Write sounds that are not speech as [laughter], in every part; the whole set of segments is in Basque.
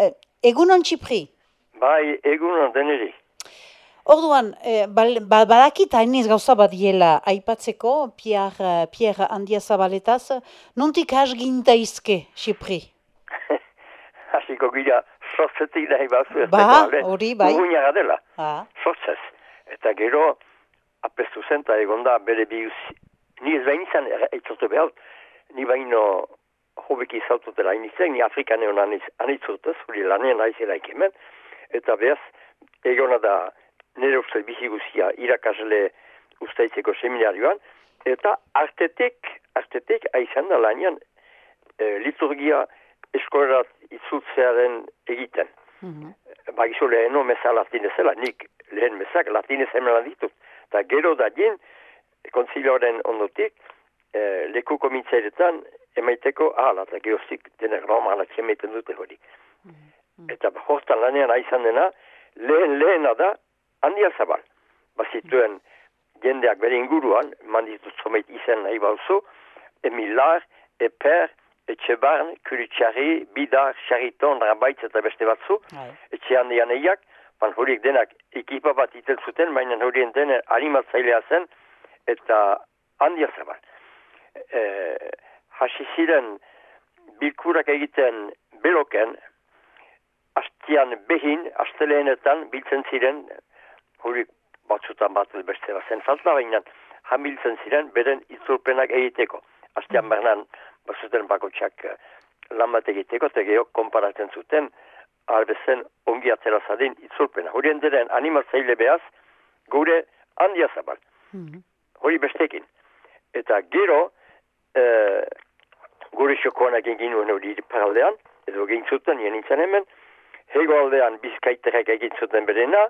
eh, egunon txipri? Bai, egunon deneri. Orduan, eh, ba- badakit hainiz gauza bat diela aipatzeko, Pierre, Pierre Andia Zabaletaz, nontik hasginta izke, Xipri? [laughs] Hasiko gira sortzetik nahi batzu ez Ba, hori, bai. Urruñaga dela, Ah, sortzez. Eta gero, apestu zen, eta egonda bere bihuz, ni ez bain izan eitzote behar, ni baino hobeki izaututela initzen, ni Afrikan egon anitzutez, hori lanean aizela hemen, eta behaz, egona da nire uste bizi guzia irakasle usteitzeko seminarioan, eta artetik, artetik aizan da lanean e, liturgia eskolerat itzultzearen egiten. mhm. Bagizu leheno meza latinezela, nik lehen mezak latinez hemen ditut. Eta gero da din, konzilioaren ondotik, e, leku komitzairetan emaiteko ahala, eta geozik denek romanak emaiten dute hori. Eta hortan lanean aizan dena, lehen lehena da, handia zabal. Bazituen jendeak bere inguruan, manditut zomeit izen nahi bauzu, Emilar, Eper, Etxebarn, Kuritxarri, Bidar, Xariton, Rabaitz eta beste batzu, Bai. etxe handian eiak, ban horiek denak ekipa bat itel zuten, baina horien denen animatzailea zen, eta handia zabal. E, hasi ziren bilkurak egiten beloken, hastian behin, asteleenetan biltzen ziren, horiek batzutan bat beste bat zen falta, baina hamiltzen ziren beren itzulpenak egiteko. Hastian bernan bazuten bakotxak eh, lan bat egiteko, eta geho konparatzen zuten, albezen ongi atzera zadin itzulpena. Horien diren animatzaile behaz, gure handia zabal. Mhm. Hori bestekin. Eta gero, e, gure xokoanak egin nuen hori paraldean, edo egin zuten, nien nintzen hemen, hego aldean bizkaiterek egin zuten berena,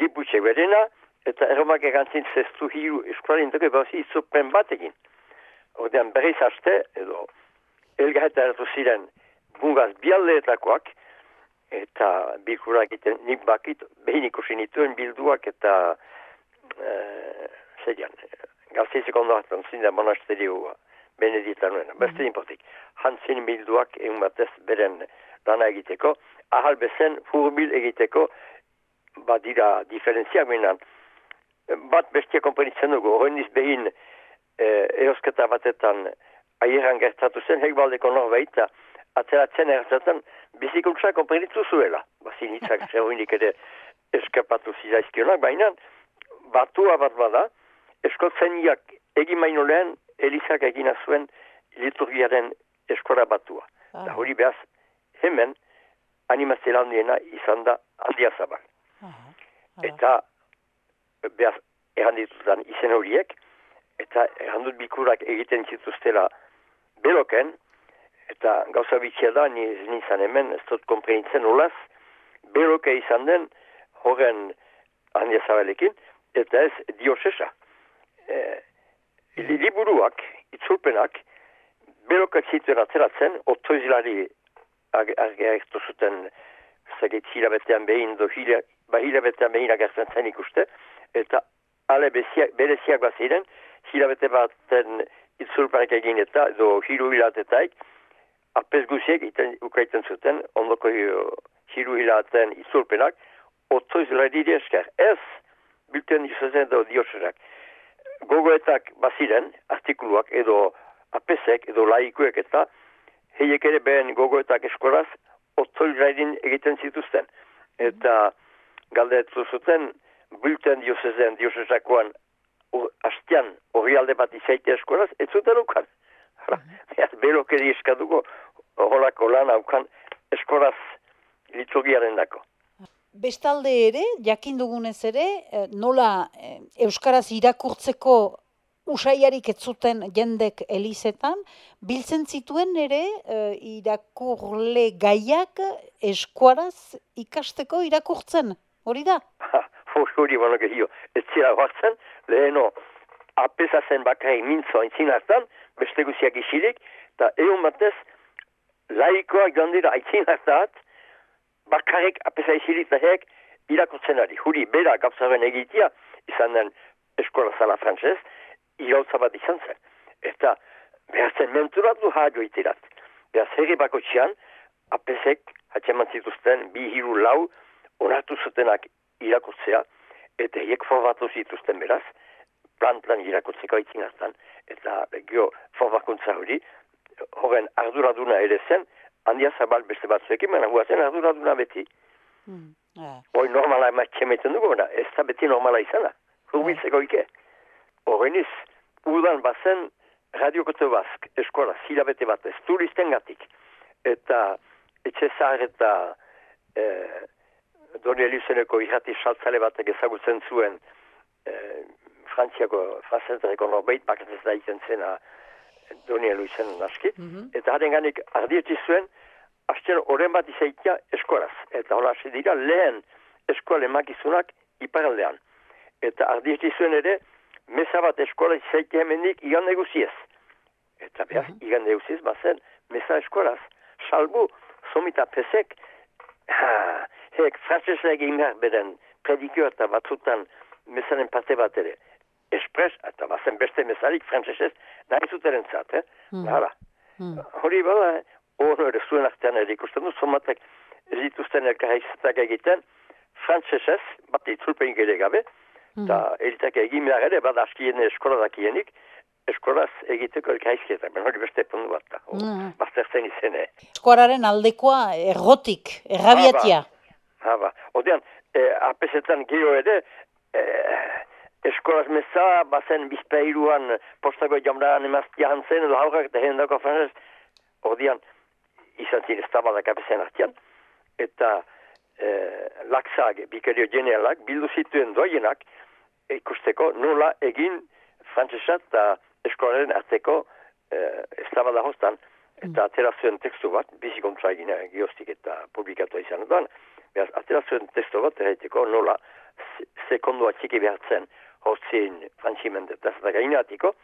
giputxe berena, eta erromak egantzin zestu hiru eskualin dugu bauzi izupen bat egin. Ordean berriz haste, edo elgarreta eratu ziren bungaz bialdeetakoak, eta bilkura egiten nik bakit, behin ikusi nituen bilduak eta e, zeian, gazteizeko ondo hartan zinda monasterioa benedita nuena, beste inportik. Hantzin bilduak egun batez beren lana egiteko, ahal bezen hurbil egiteko badira diferentziak minan. Bat bestia komprenitzen dugu, horren behin eh, eosketa batetan aieran gertatu zen, hek baldeko norbait, eta atzeratzen erzaten bizikuntza komprenitu zuela. Bazin hitzak [laughs] zerroinik ere eskapatu zizaizkionak, baina batua bat bada, eskotzeniak egin baino lehen, Elizak egina zuen liturgiaren eskora batua. Ah. Eta hori behaz, hemen animazioa handiena izan da handia zabal. Aha. Eta behaz erranditutan izen horiek, eta errandut bikurak egiten zituztela beloken, eta gauza bitxia da, ni nizan hemen, ez dut komprenitzen olaz, beloke izan den horren handia zabalekin, eta ez diosesa. E, liburuak, itzulpenak, belokak zituen atzeratzen, otoizilari agertu zuten zagit hilabetean behin, do hila, ba hilabetean behin agertzen zen ikuste, eta ale beziak, bereziak baziren, hilabete baten itzulpenak egin eta, do hiru hilatetaik, apez guziek iten, ukaiten zuten, ondoko hi- hiru hilaten itzulpenak, otoizilari esker. Ez, bilten izazen do dioserak gogoetak baziren, artikuluak edo apesek edo laikuek eta heiek ere behen gogoetak eskolaz otzoilraidin egiten zituzten. Eta galdetu zuten, bulten diosezen diosesakoan hastian horri alde bat izaite eskolaz, ez zuten ukan. [laughs] Beaz, berokeri eskaduko horrelako lan aukan eskolaz liturgiaren dako. Bestalde ere, jakin dugunez ere, eh, nola eh, Euskaraz irakurtzeko usaiarik ez zuten jendek elizetan, biltzen zituen ere eh, irakurle gaiak eskuaraz ikasteko irakurtzen. Hori da? Hori baino gehio, ez zira hartzen, leheno apesa zen bakarrik mintzo aintzin hartan, beste guziak isilik, eta egon batez, laikoak joan dira bakarrik apesa isilik dahek irakurtzen ari. Huri, bera gauzaren egitea, izan den eskola zala frantzez, irautza bat izan zen. Eta behar zen menturatu haio itirat. Behar herri bako txian, apesek, hatxeman zituzten, bi hiru lau, onartu zutenak irakurtzea, eta hiek forbatu zituzten beraz, plan-plan irakurtzeko aitzin hartan, eta gio forbakuntza hori, horren arduraduna ere zen, handia zabal beste batzuekin, baina guazen arduraduna beti. Mm. Ah. Hoi normala ematxemeten dugu, baina ez da beti normala izana. Hurbiltzeko ike. Horreniz, udan bazen radiokote bazk, eskola, zilabete batez, turisten gatik. Eta etxe zahar eta e, Doni Elizeneko irrati saltzale batek ezagutzen zuen e, Frantziako, Franzentzareko norbeit, bakat ez da zena Doni Elizen naski. Mhm. Eta haren ganik ardietzi zuen, hasten oren bat izaitia eskolaz. Eta hola hasi dira lehen eskola emakizunak iparaldean. Eta ardietzi zuen ere, meza bat eskola izaitia hemendik igan neguziez. Eta behar, Mhm. igan neguziez bazen, meza eskolaz. Salbu, somita pesek, ha, hek, frantzesa egin behar beren predikio eta batzutan mezaren parte bat ere. Espres, eta bazen beste mezarik frantzesez, nahi zuteren zat, eh? Mhm. Hala. Mm. Hori bada, hori ere zuen artean ere ikusten du, somatek ez dituzten elkarraizatak egiten, frantzesez, bat itzulpen gere gabe, eta eritak egin behar ere, bada askien eskola dakienik, eskolaz egiteko elkarrizketak, ben hori beste puntu bat da. Mhm. Baztertzen izene. Eskuararen aldekoa errotik, errabiatia. Ha, ba. Odean, eh, apesetan gero ere, eh, eskolaz meza, bazen bizpeiruan postako jamraan emaztia hantzen, edo haurrak eta hendako franzez, odean, izan ziren estabadak apezen artian, eta eh, laksak, bikerio generalak, bildu zituen doienak, ikusteko nola egin frantzesat eta eskolaren arteko eh, estabada hostan, eta atera zuen tekstu bat, bizi kontra egina gioztik eta publikatu izan duan, behaz, atera zuen tekstu bat, erraiteko nola, se- sekondua txiki behartzen, horzien frantzimentetaz eta gainatiko,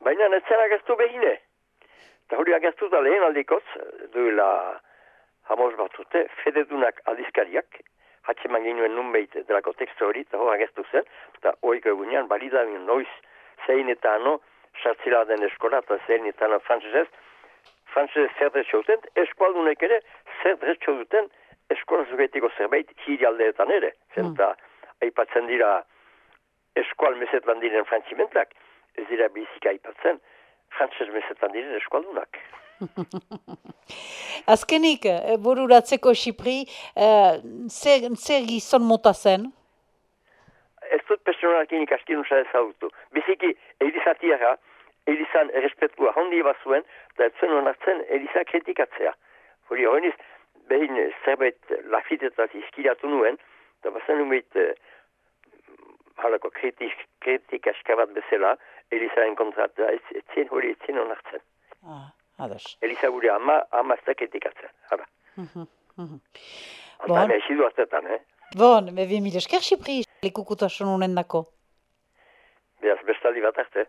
baina netzen agertu behine. Eta hori agertu da lehen aldikoz, duela hamoz bat fededunak aldizkariak, hatxeman ginuen nunbeit delako tekstu hori, eta hori agertu zen, eta hori egunean, balida noiz, zein eta ano, sartzila den eskola, eta zein eta ano frantzesez, frantzesez zer dretxo duten, eskualdunek ere, zer dretxo duten, eskola zugetiko zerbait hiri aldeetan ere. Zenta, aipatzen dira eskual mesetan diren frantzimentak, ez dira bizik aipatzen, frantzes mesetan diren eskualdunak. [laughs] Azkenik, eh, bururatzeko Xipri, eh, zer, zer gizon mota zen? ez dut personalkin ikaskin usa ezagutu. Biziki, Elizatiara, Elizan errespetua hondi bazuen, da ez zuen onartzen Eliza kritikatzea. Hori horreniz, behin zerbait lafitetat izkiratu nuen, da bazen numeit eh, halako kritik, kritikaska bat bezala, Elizaren kontrat, da ez, ez zien hori ez zien onartzen. Ah, ados. Eliza gure ama, ama ez da kritikatzen. Hala. Mhm, mhm. Bon. Bon. Eta hartetan, eh? Bon, be, bi mil esker Xipri, lekukutasun honen dako. Beaz, bestaldi bat arte.